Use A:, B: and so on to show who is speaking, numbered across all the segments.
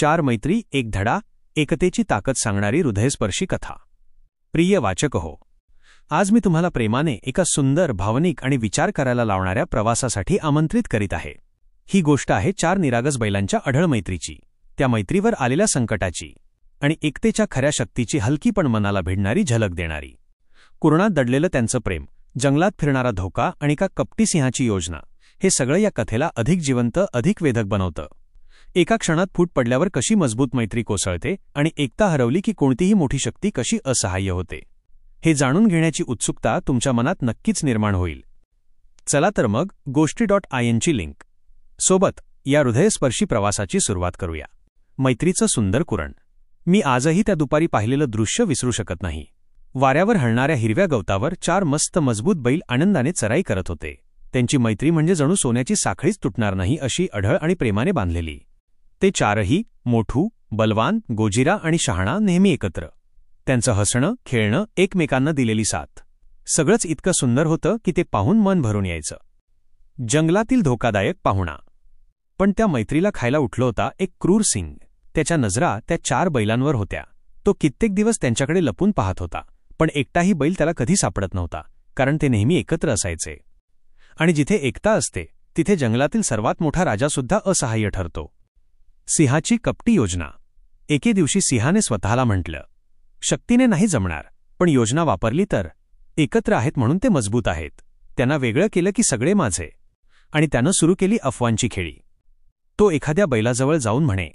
A: चार मैत्री एक धडा एकतेची ताकद सांगणारी हृदयस्पर्शी कथा. प्रिय वाचक हो आज मी तुम्हाला प्रेमाने एका सुंदर भावनिक आणि विचार करायला लावणाऱ्या प्रवासासाठी आमंत्रित करीत आहे. ही गोष्ट आहे चार निरागस बैलांच्या अढळ मैत्रीची त्या मैत्रीवर आलेल्या संकटाची आणि एकतेच्या खऱ्या शक्तीची हलकी पण मनाला भिडणारी झलक देणारी. कुरणात दडलेलं त्यांचं प्रेम जंगलात फिरणारा धोका आणि का कपटी सिंहाची योजना हे सगळं या कथेला अधिक जिवंत अधिक वेधक बनवतं. एका क्षणात फूट पडल्यावर कशी मजबूत मैत्री कोसळते आणि एकता हरवली की कोणतीही मोठी शक्ती कशी असहाय्य होते? हे जाणून घेण्याची उत्सुकता तुमच्या मनात नक्कीच निर्माण होईल. चला तर मग गोष्टी डॉट आय एनची लिंक. सोबत या हृदयस्पर्शी प्रवासाची सुरुवात करूया. मैत्रीचं सुंदर कुरण. मी आजही त्या दुपारी पाहिलेलं दृश्य विसरू शकत नाही. वाऱ्यावर हलणाऱ्या हिरव्या गवतावर चार मस्त मजबूत बैल आनंदाने चराई करत होते. त्यांची मैत्री म्हणजे जणू सोन्याची साखळीच तुटणार नाही अशी अढळ आणि प्रेमाने बांधलेली. ते चारही मोठू बलवान गोजिरा आणि शहाणा नेहमी एकत्र. त्यांचं हसणं खेळणं एकमेकांना दिलेली साथ. सगळंच इतकं सुंदर होतं की ते पाहून मन भरून यायचं. जंगलातील धोकादायक पाहुणा. पण त्या मैत्रीला खायला उठलो होता एक क्रूर सिंग. त्याच्या नजरा त्या चार बैलांवर होत्या. तो कित्येक दिवस त्यांच्याकडे लपून पाहत होता. पण एकटाही बैल त्याला कधी सापडत नव्हता कारण ते नेहमी एकत्र असायचे. आणि जिथे एकता असते तिथे जंगलातील सर्वात मोठा राजासुद्धा असहाय्य ठरतो. सिंहाची कपटी योजना. एके दिवशी सिंहाने स्वतःला म्हटलं शक्तीने नाही जमणार पण योजना वापरली तर. एकत्र आहेत म्हणून ते मजबूत आहेत. त्यांना वेगळं केलं की सगळे माझे. आणि त्यानं सुरू केली अफवांची खेळी. तो एखाद्या बैलाजवळ जाऊन म्हणे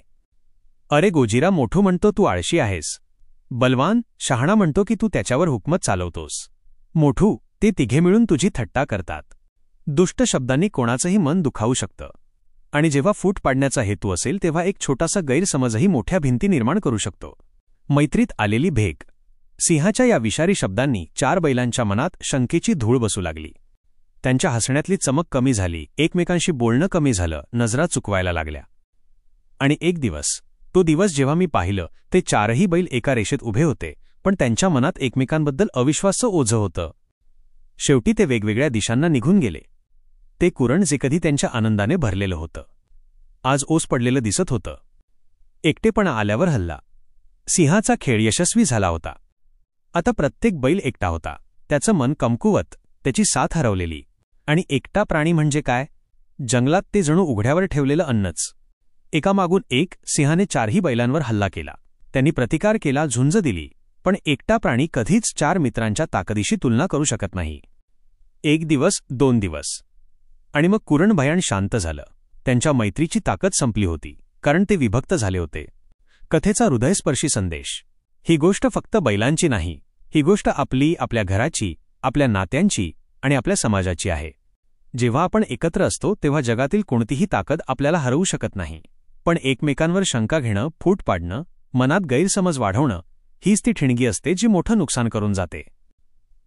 A: अरे गोजिरा मोठू म्हणतो तू आळशी आहेस. बलवान शहाणा म्हणतो की तू त्याच्यावर हुकमत चालवतोस. मोठू ते तिघे मिळून तुझी थट्टा करतात. दुष्ट शब्दांनी कोणाचंही मन दुखावू शकतं. आणि जेव्हा फूट पाडण्याचा हेतू असेल तेव्हा एक छोटासा गैरसमजही मोठ्या भिंती निर्माण करू शकतो. मैत्रीत आलेली भेग. सिंहाच्या या विषारी शब्दांनी चार बैलांच्या मनात शंकेची धूळ बसू लागली. त्यांच्या हसण्यातली चमक कमी झाली एकमेकांशी बोलणं कमी झालं नजरा चुकवायला लागल्या. आणि एक दिवस तो दिवस जेव्हा मी पाहिलं ते चारही बैल एका रेषेत उभे होते पण त्यांच्या मनात एकमेकांबद्दल अविश्वास ओझं होतं. शेवटी ते वेगवेगळ्या दिशांना निघून गेले. ते कुरण जे कधी त्यांच्या आनंदाने भरलेलं होतं. आज ओस पडलेलं दिसत होतं. एकटेपणा आल्यावर हल्ला. सिंहाचा खेळ यशस्वी झाला होता. आता प्रत्येक बैल एकटा होता. त्याचं मन कमकुवत त्याची साथ हरवलेली. आणि एकटा प्राणी म्हणजे काय? जंगलात ते जणू उघड्यावर ठेवलेलं अन्नच. एकामागून एक सिंहाने चारही बैलांवर हल्ला केला. त्यांनी प्रतिकार केला झुंज दिली. पण एकटा प्राणी कधीच चार मित्रांच्या ताकदीशी तुलना करू शकत नाही. एक दिवस दोन दिवस. आणि मग कुरण भयान शांत झालं. त्यांच्या मैत्रीची ताकद संपली होती कारण ते विभक्त झाले होते. कथेचा हृदयस्पर्शी संदेश. ही गोष्ट फक्त बैलांची नाही ही गोष्ट आपली आपल्या घराची आपल्या नात्यांची आणि आपल्या समाजाची आहे. जेव्हा आपण एकत्र असतो तेव्हा जगातील कोणतीही ताकद आपल्याला हरवू शकत नाही. पण एकमेकांवर शंका घेणं फूट पाडणं मनात गैरसमज वाढवणं हीच ती ठिणगी असते जी मोठं नुकसान करून जाते.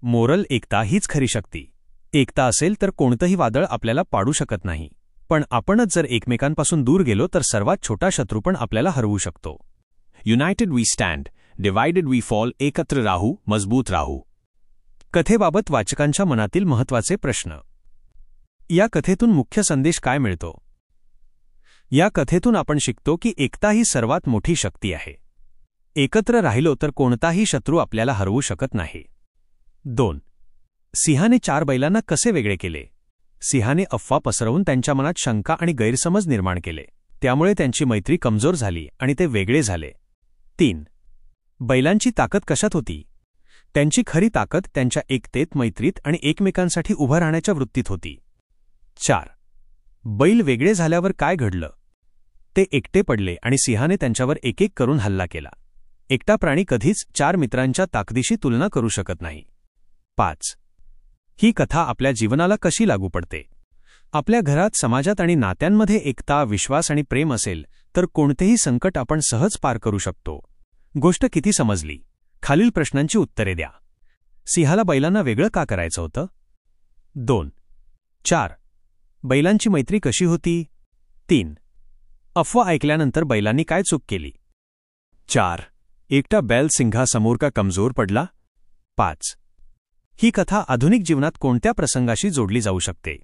A: मोरल एकता हीच खरी शक्ती. एकता असेल तर कोणतंही वादळ आपल्याला पाडू शकत नाही. पण आपणच जर एकमेकांपासून दूर गेलो तर सर्वात छोटा शत्रू पण आपल्याला हरवू शकतो. United we stand divided we fall एकत्र राहू मजबूत राहू. कथेबाबत वाचकांच्या मनातील महत्त्वाचे प्रश्न. या कथेतून मुख्य संदेश काय मिळतो? या कथेतून आपण शिकतो की एकता ही सर्वात मोठी शक्ती आहे. एकत्र राहिलो तर कोणताही शत्रू आपल्याला हरवू शकत नाही. दोन सिंहाने चार बैलांना कसे वेगळे केले? सिंहाने अफवा पसरवून त्यांच्या मनात शंका आणि गैरसमज निर्माण केले. त्यामुळे त्यांची मैत्री कमजोर झाली आणि ते वेगळे झाले. तीन. बैलांची ताकद कशात होती? त्यांची खरी ताकद त्यांच्या एकतेत मैत्रीत आणि एकमेकांसाठी उभं राहण्याच्या वृत्तीत होती. चार. बैल वेगळे झाल्यावर काय घडलं? ते एकटे पडले आणि सिंहाने त्यांच्यावर एक एक करून हल्ला केला. एकटा प्राणी कधीच चार मित्रांच्या ताकदीशी तुलना करू शकत नाही. पाच. ही कथा आपल्या जीवनाला कशी लागू पडते? आपल्या घरात समाजात आणि नात्यांमध्ये एकता विश्वास आणि प्रेम असेल तर कोणतेही संकट आपण सहज पार करू शकतो. गोष्ट किती समजली? खालील प्रश्नांची उत्तरे द्या. सिंहाला बैलांना वेगळं का करायचं होतं? दोन. चार. बैलांची मैत्री कशी होती? तीन. अफवा ऐकल्यानंतर बैलांनी काय चूक केली? चार. एकटा बैल सिंघासमोर का कमजोर पडला? पाच. ही कथा आधुनिक जीवनात कोणत्या प्रसंगाशी जोडली जाऊ शकते?